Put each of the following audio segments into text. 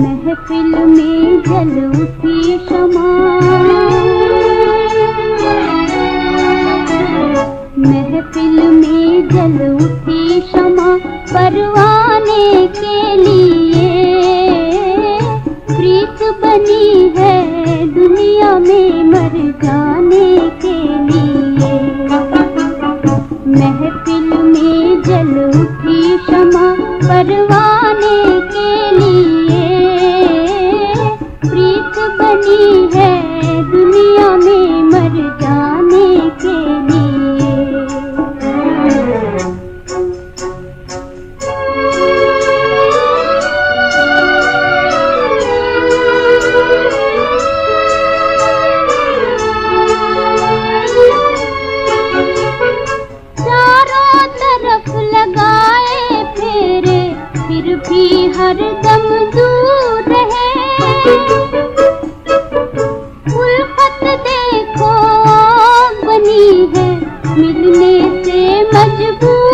महफिल में जल उठी क्षमा महफिल में जल उठी क्षमा परवाने के लिए। प्रीत बनी है दुनिया में मर जाने के लिए। महफिल में जल उठी क्षमा परवाने के फेरे भी हर दम दूर है। उल्फत देखो बनी है मिलने से मजबूर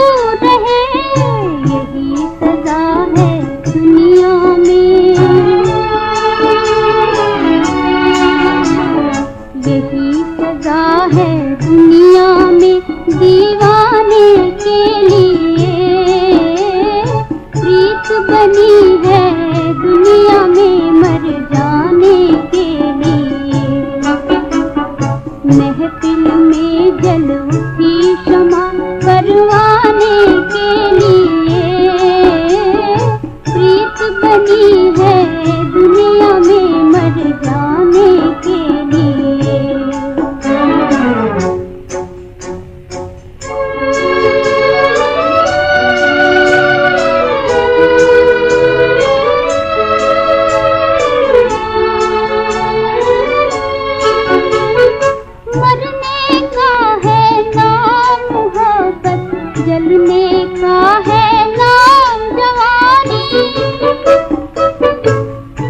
प्रीत है नाम जवानी।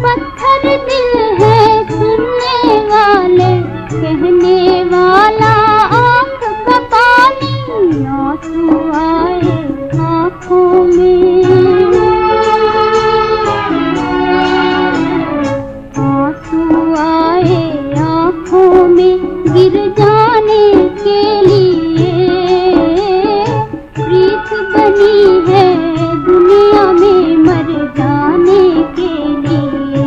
पत्थर दिल है सुनने वाले वाला में। आए आँखों में, गिर जाने बनी है दुनिया में मर जाने के लिए।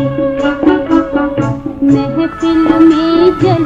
महफिल में जल